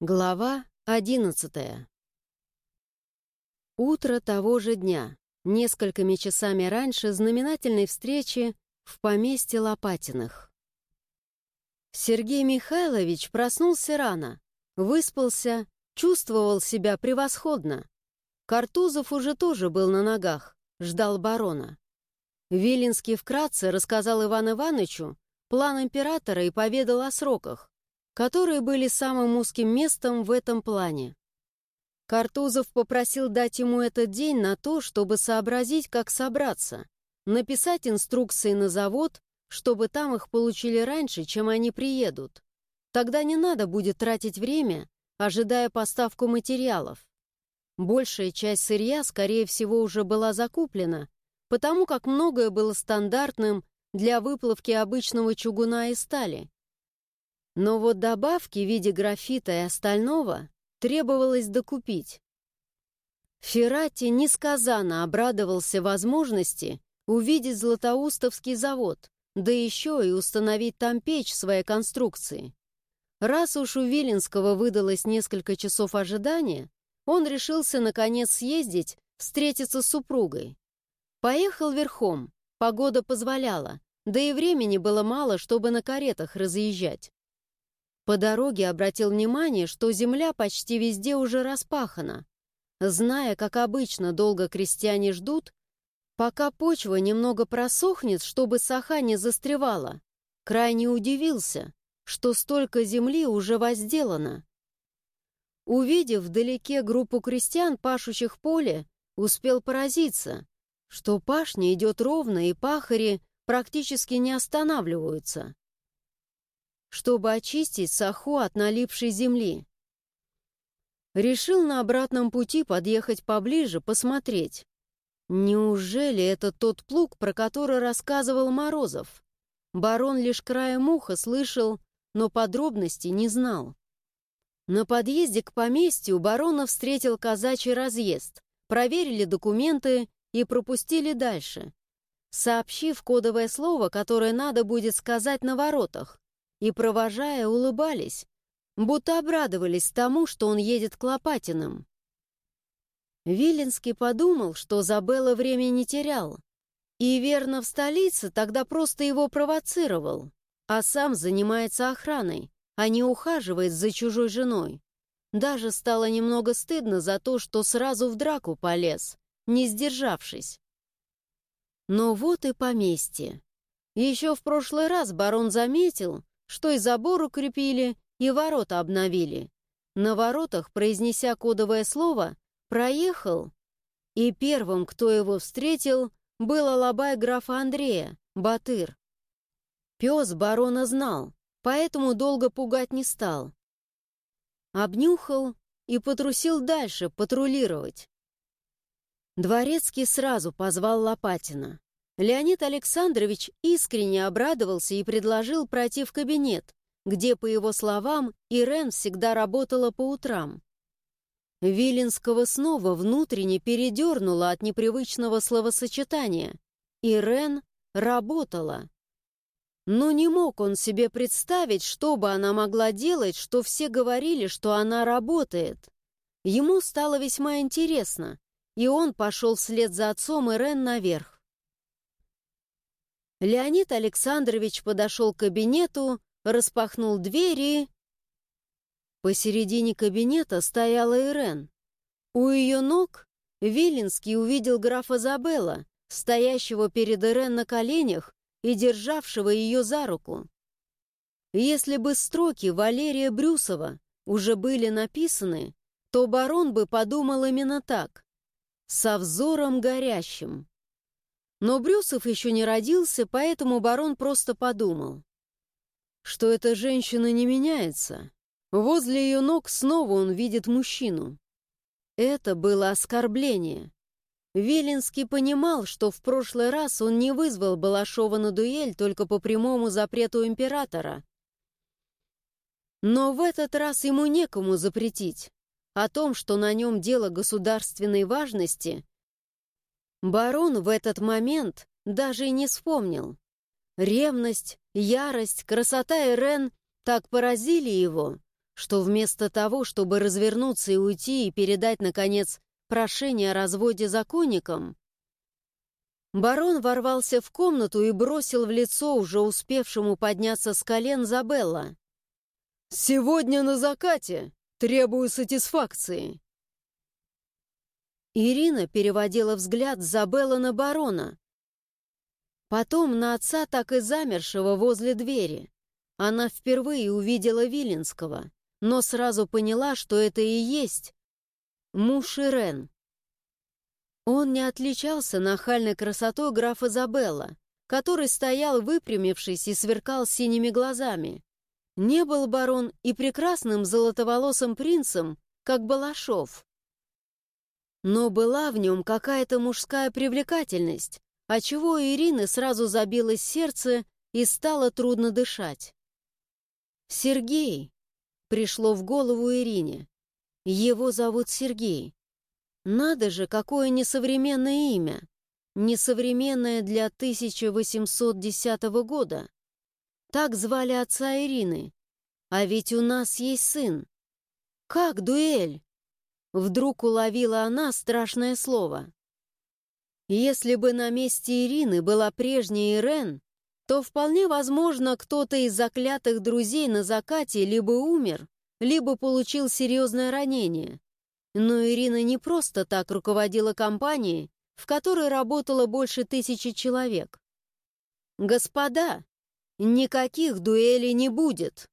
Глава одиннадцатая Утро того же дня, несколькими часами раньше знаменательной встречи в поместье Лопатиных. Сергей Михайлович проснулся рано, выспался, чувствовал себя превосходно. Картузов уже тоже был на ногах, ждал барона. Виленский вкратце рассказал Ивану Ивановичу план императора и поведал о сроках, которые были самым узким местом в этом плане. Картузов попросил дать ему этот день на то, чтобы сообразить, как собраться, написать инструкции на завод, чтобы там их получили раньше, чем они приедут. Тогда не надо будет тратить время, ожидая поставку материалов. Большая часть сырья, скорее всего, уже была закуплена, потому как многое было стандартным для выплавки обычного чугуна и стали. Но вот добавки в виде графита и остального требовалось докупить. Феррати несказанно обрадовался возможности увидеть Златоустовский завод, да еще и установить там печь своей конструкции. Раз уж у Виленского выдалось несколько часов ожидания, он решился, наконец, съездить, встретиться с супругой. Поехал верхом, погода позволяла, да и времени было мало, чтобы на каретах разъезжать. По дороге обратил внимание, что земля почти везде уже распахана. Зная, как обычно долго крестьяне ждут, пока почва немного просохнет, чтобы саха не застревала, крайне удивился, что столько земли уже возделано. Увидев вдалеке группу крестьян, пашущих поле, успел поразиться, что пашня идет ровно и пахари практически не останавливаются чтобы очистить саху от налипшей земли. Решил на обратном пути подъехать поближе, посмотреть. Неужели это тот плуг, про который рассказывал Морозов? Барон лишь краем уха слышал, но подробностей не знал. На подъезде к поместью барона встретил казачий разъезд, проверили документы и пропустили дальше, сообщив кодовое слово, которое надо будет сказать на воротах и, провожая, улыбались, будто обрадовались тому, что он едет к Лопатиным. Виленский подумал, что Забелла время не терял, и верно в столице тогда просто его провоцировал, а сам занимается охраной, а не ухаживает за чужой женой. Даже стало немного стыдно за то, что сразу в драку полез, не сдержавшись. Но вот и поместье. Еще в прошлый раз барон заметил, что и забор укрепили, и ворота обновили. На воротах, произнеся кодовое слово, проехал, и первым, кто его встретил, был алабай графа Андрея, Батыр. Пес барона знал, поэтому долго пугать не стал. Обнюхал и потрусил дальше патрулировать. Дворецкий сразу позвал Лопатина. Леонид Александрович искренне обрадовался и предложил пройти в кабинет, где, по его словам, Ирен всегда работала по утрам. Виленского снова внутренне передернуло от непривычного словосочетания. Ирен работала. Но не мог он себе представить, что бы она могла делать, что все говорили, что она работает. Ему стало весьма интересно, и он пошел вслед за отцом Ирен наверх. Леонид Александрович подошел к кабинету, распахнул двери. Посередине кабинета стояла Ирен. У ее ног Виленский увидел графа Забелла, стоящего перед Ирен на коленях и державшего ее за руку. Если бы строки Валерия Брюсова уже были написаны, то барон бы подумал именно так, со взором горящим. Но Брюсов еще не родился, поэтому барон просто подумал, что эта женщина не меняется. Возле ее ног снова он видит мужчину. Это было оскорбление. Велинский понимал, что в прошлый раз он не вызвал Балашова на дуэль только по прямому запрету императора. Но в этот раз ему некому запретить. О том, что на нем дело государственной важности, Барон в этот момент даже и не вспомнил. Ревность, ярость, красота Ирен так поразили его, что вместо того, чтобы развернуться и уйти и передать, наконец, прошение о разводе законникам, барон ворвался в комнату и бросил в лицо уже успевшему подняться с колен Забелла. «Сегодня на закате требую сатисфакции». Ирина переводила взгляд Забелла на барона, потом на отца, так и замершего возле двери. Она впервые увидела Виленского но сразу поняла, что это и есть муж Ирен. Он не отличался нахальной красотой графа Забелла, который стоял выпрямившись и сверкал синими глазами. Не был барон и прекрасным золотоволосым принцем, как Балашов. Но была в нем какая-то мужская привлекательность, отчего у Ирины сразу забилось сердце и стало трудно дышать. Сергей, пришло в голову Ирине. Его зовут Сергей. Надо же, какое несовременное имя. Несовременное для 1810 года. Так звали отца Ирины. А ведь у нас есть сын. Как дуэль? Вдруг уловила она страшное слово. Если бы на месте Ирины была прежняя Ирен, то вполне возможно, кто-то из заклятых друзей на закате либо умер, либо получил серьезное ранение. Но Ирина не просто так руководила компанией, в которой работало больше тысячи человек. «Господа, никаких дуэлей не будет!»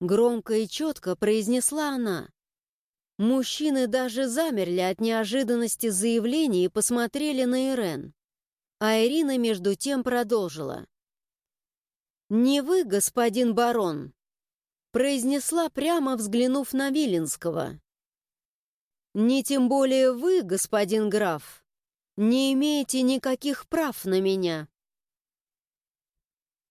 Громко и четко произнесла она. Мужчины даже замерли от неожиданности заявления и посмотрели на Ирен. А Ирина между тем продолжила. «Не вы, господин барон», — произнесла прямо, взглянув на Виленского. «Не тем более вы, господин граф, не имеете никаких прав на меня».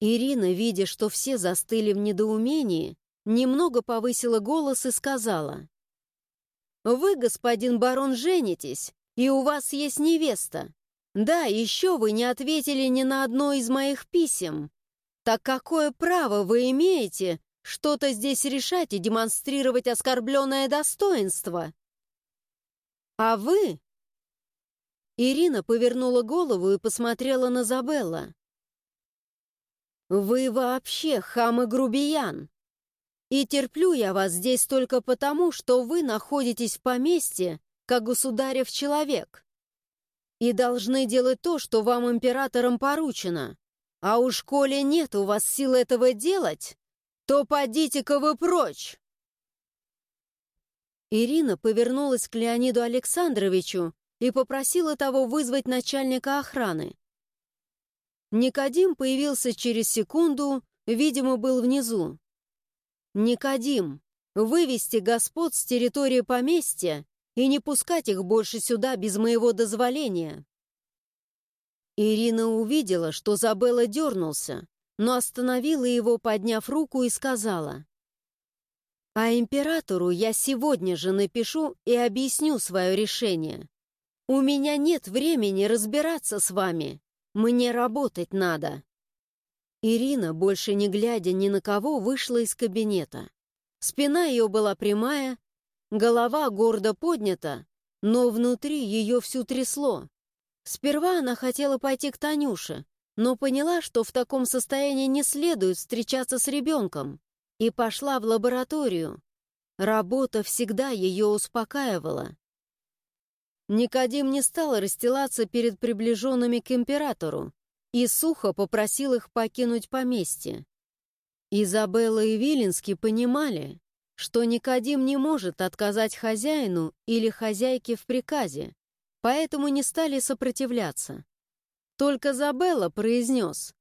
Ирина, видя, что все застыли в недоумении, немного повысила голос и сказала. «Вы, господин барон, женитесь, и у вас есть невеста. Да, еще вы не ответили ни на одно из моих писем. Так какое право вы имеете что-то здесь решать и демонстрировать оскорбленное достоинство? А вы? Ирина повернула голову и посмотрела на Забелла. «Вы вообще хам и грубиян. И терплю я вас здесь только потому, что вы находитесь в поместье, как государев человек и должны делать то, что вам императором поручено. А уж коли нет у вас сил этого делать, то подите-ка вы прочь!» Ирина повернулась к Леониду Александровичу и попросила того вызвать начальника охраны. Никодим появился через секунду, видимо, был внизу. «Никодим, вывести господ с территории поместья и не пускать их больше сюда без моего дозволения. Ирина увидела, что Забелла дернулся, но остановила его, подняв руку, и сказала, «А императору я сегодня же напишу и объясню свое решение. У меня нет времени разбираться с вами. Мне работать надо». Ирина, больше не глядя ни на кого, вышла из кабинета. Спина ее была прямая, Голова гордо поднята, но внутри ее всю трясло. Сперва она хотела пойти к Танюше, но поняла, что в таком состоянии не следует встречаться с ребенком, и пошла в лабораторию. Работа всегда ее успокаивала. Никодим не стал расстилаться перед приближенными к императору и сухо попросил их покинуть поместье. Изабелла и Виленский понимали, что Никодим не может отказать хозяину или хозяйке в приказе, поэтому не стали сопротивляться. Только Забелла произнес.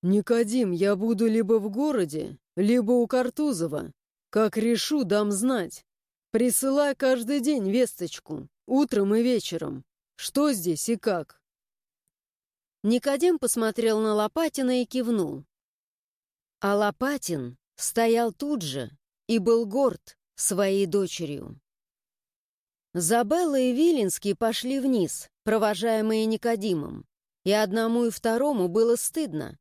«Никодим, я буду либо в городе, либо у Картузова. Как решу, дам знать. Присылай каждый день весточку, утром и вечером. Что здесь и как?» Никодим посмотрел на Лопатина и кивнул. А Лопатин стоял тут же, и был горд своей дочерью. Забелла и Виленский пошли вниз, провожаемые Никодимом, и одному и второму было стыдно.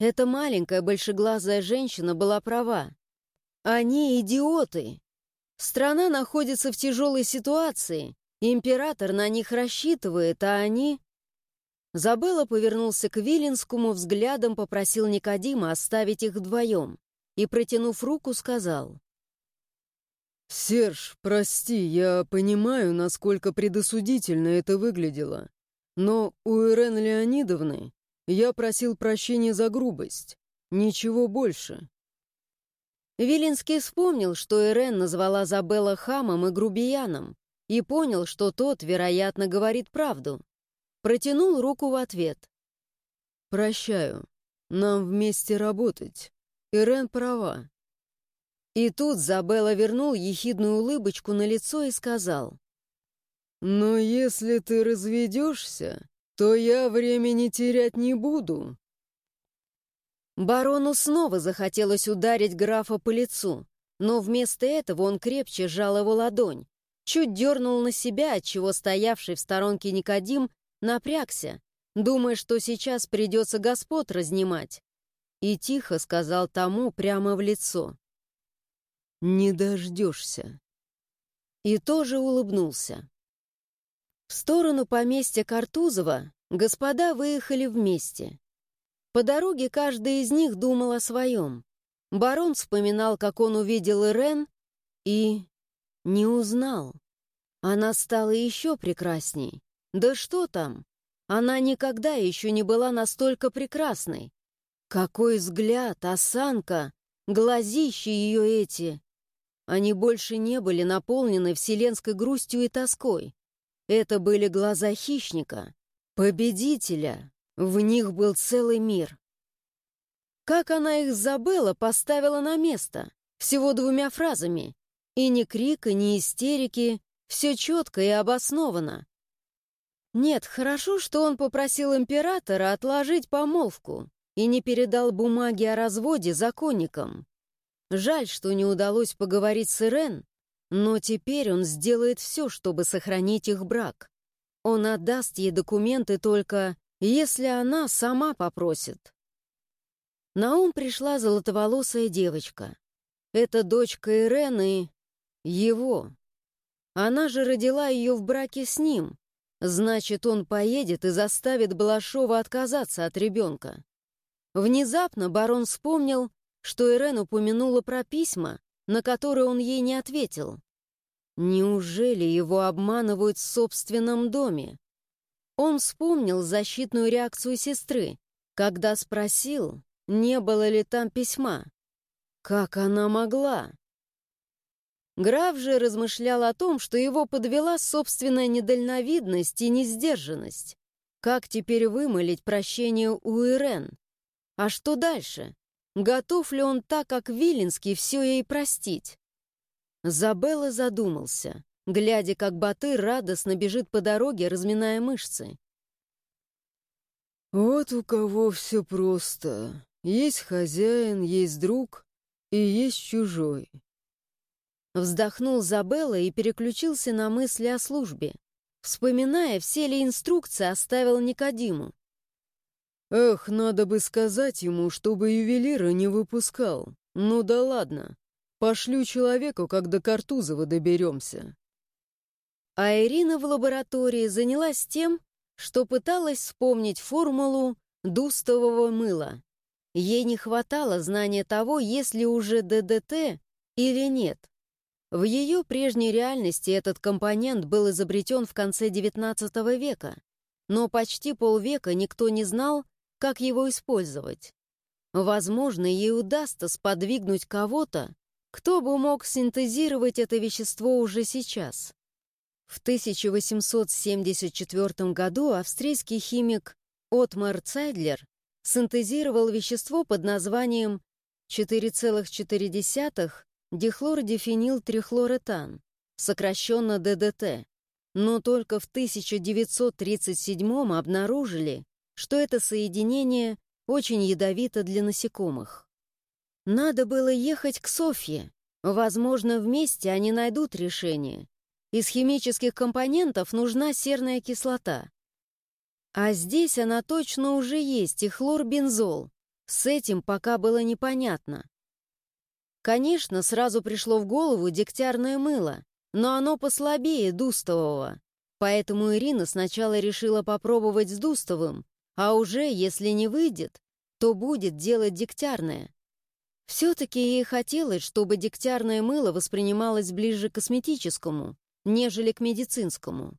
Эта маленькая большеглазая женщина была права. Они идиоты. Страна находится в тяжелой ситуации. Император на них рассчитывает, а они... Забелла повернулся к Виленскому, взглядом попросил Никодима оставить их вдвоем и, протянув руку, сказал. «Серж, прости, я понимаю, насколько предосудительно это выглядело. Но у Ирен Леонидовны я просил прощения за грубость. Ничего больше». Виленский вспомнил, что Ирен назвала Забелла хамом и грубияном, и понял, что тот, вероятно, говорит правду. Протянул руку в ответ. «Прощаю. Нам вместе работать. Ирен права». И тут Забелла вернул ехидную улыбочку на лицо и сказал. «Но если ты разведешься, то я времени терять не буду». Барону снова захотелось ударить графа по лицу, но вместо этого он крепче сжал его ладонь, чуть дернул на себя, отчего стоявший в сторонке Никодим напрягся, думая, что сейчас придется господ разнимать, и тихо сказал тому прямо в лицо. «Не дождешься». И тоже улыбнулся. В сторону поместья Картузова господа выехали вместе. По дороге каждый из них думал о своем. Барон вспоминал, как он увидел Ирен, и не узнал. Она стала еще прекрасней. Да что там? Она никогда еще не была настолько прекрасной. Какой взгляд, осанка, глазищи ее эти. Они больше не были наполнены вселенской грустью и тоской. Это были глаза хищника, победителя, в них был целый мир. Как она их забыла, поставила на место, всего двумя фразами. И ни крика, ни истерики, все четко и обосновано. Нет, хорошо, что он попросил императора отложить помолвку и не передал бумаги о разводе законникам. Жаль, что не удалось поговорить с Ирен, но теперь он сделает все, чтобы сохранить их брак. Он отдаст ей документы только если она сама попросит. На ум пришла золотоволосая девочка. Это дочка Ирены, его. Она же родила ее в браке с ним. Значит, он поедет и заставит Балашова отказаться от ребенка. Внезапно барон вспомнил, что Ирен упомянула про письма, на которые он ей не ответил. Неужели его обманывают в собственном доме? Он вспомнил защитную реакцию сестры, когда спросил, не было ли там письма. Как она могла? Граф же размышлял о том, что его подвела собственная недальновидность и несдержанность. Как теперь вымолить прощение у Ирен? А что дальше? Готов ли он так, как Виленский, все ей простить? Забелла задумался глядя, как Батыр радостно бежит по дороге, разминая мышцы. «Вот у кого все просто. Есть хозяин, есть друг и есть чужой». Вздохнул Забелла и переключился на мысли о службе, вспоминая, все ли инструкции оставил Никодиму. «Эх, надо бы сказать ему, чтобы ювелира не выпускал. Ну да ладно, пошлю человеку, когда Картузова доберемся». А Ирина в лаборатории занялась тем, что пыталась вспомнить формулу дустового мыла. Ей не хватало знания того, есть ли уже ДДТ или нет. В ее прежней реальности этот компонент был изобретен в конце XIX века, но почти полвека никто не знал, как его использовать. Возможно, ей удастся сподвигнуть кого-то, кто бы мог синтезировать это вещество уже сейчас. В 1874 году австрийский химик Отмар Цайдлер синтезировал вещество под названием 4,4 дихлородифенилтрихлоретан, сокращенно ДДТ, но только в 1937 обнаружили, что это соединение очень ядовито для насекомых. Надо было ехать к Софье. Возможно, вместе они найдут решение. Из химических компонентов нужна серная кислота. А здесь она точно уже есть, и хлорбензол. С этим пока было непонятно. Конечно, сразу пришло в голову дегтярное мыло, но оно послабее дустового. Поэтому Ирина сначала решила попробовать с дустовым, а уже, если не выйдет, то будет делать дегтярное. Все-таки ей хотелось, чтобы дегтярное мыло воспринималось ближе к косметическому, нежели к медицинскому.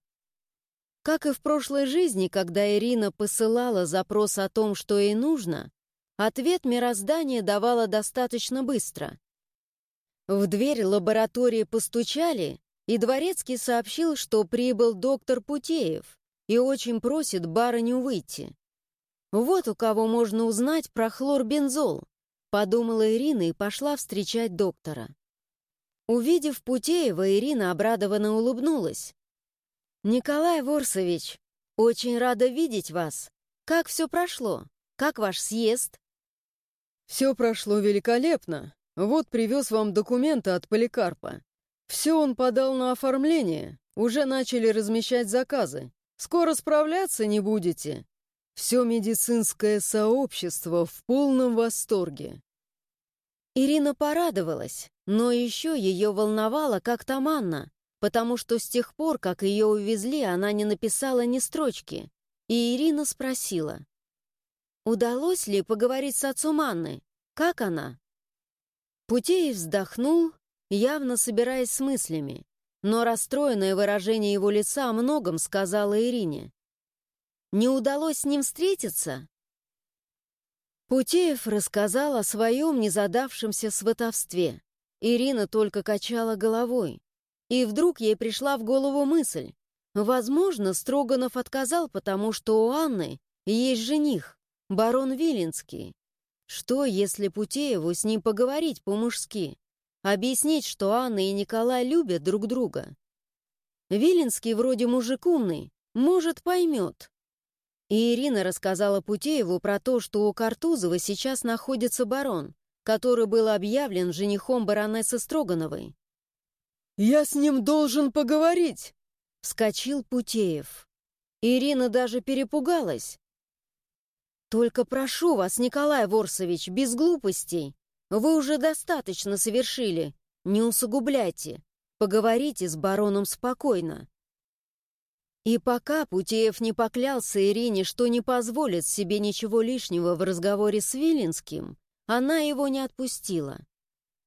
Как и в прошлой жизни, когда Ирина посылала запрос о том, что ей нужно, ответ мироздания давала достаточно быстро. В дверь лаборатории постучали, и Дворецкий сообщил, что прибыл доктор Путеев и очень просит барыню выйти. Вот у кого можно узнать про хлорбензол, подумала Ирина и пошла встречать доктора. Увидев Путеева, Ирина обрадованно улыбнулась. «Николай Ворсович, очень рада видеть вас. Как все прошло? Как ваш съезд?» «Все прошло великолепно. Вот привез вам документы от Поликарпа. Все он подал на оформление. Уже начали размещать заказы. Скоро справляться не будете. Все медицинское сообщество в полном восторге. Ирина порадовалась, но еще ее волновало как-то манна, потому что с тех пор, как ее увезли, она не написала ни строчки. И Ирина спросила, «Удалось ли поговорить с отцом Анны? Как она?» Путеев вздохнул, явно собираясь с мыслями, но расстроенное выражение его лица о многом сказала Ирине. Не удалось с ним встретиться? Путеев рассказал о своем незадавшемся сватовстве. Ирина только качала головой. И вдруг ей пришла в голову мысль. Возможно, Строганов отказал, потому что у Анны есть жених, барон Виленский. Что, если Путееву с ним поговорить по-мужски? Объяснить, что Анна и Николай любят друг друга? Виленский вроде мужик умный, может, поймет. И Ирина рассказала Путееву про то, что у Картузова сейчас находится барон, который был объявлен женихом баронессы Строгановой. «Я с ним должен поговорить!» — вскочил Путеев. Ирина даже перепугалась. «Только прошу вас, Николай Ворсович, без глупостей. Вы уже достаточно совершили. Не усугубляйте. Поговорите с бароном спокойно. И пока Путеев не поклялся Ирине, что не позволит себе ничего лишнего в разговоре с Виленским, она его не отпустила.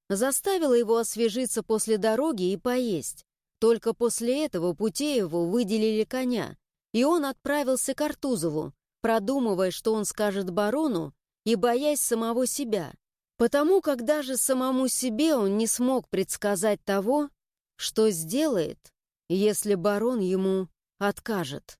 Заставила его освежиться после дороги и поесть. Только после этого Путееву выделили коня, и он отправился к Артузову, продумывая, что он скажет барону, и боясь самого себя. Потому как даже самому себе он не смог предсказать того, что сделает, если барон ему откажет.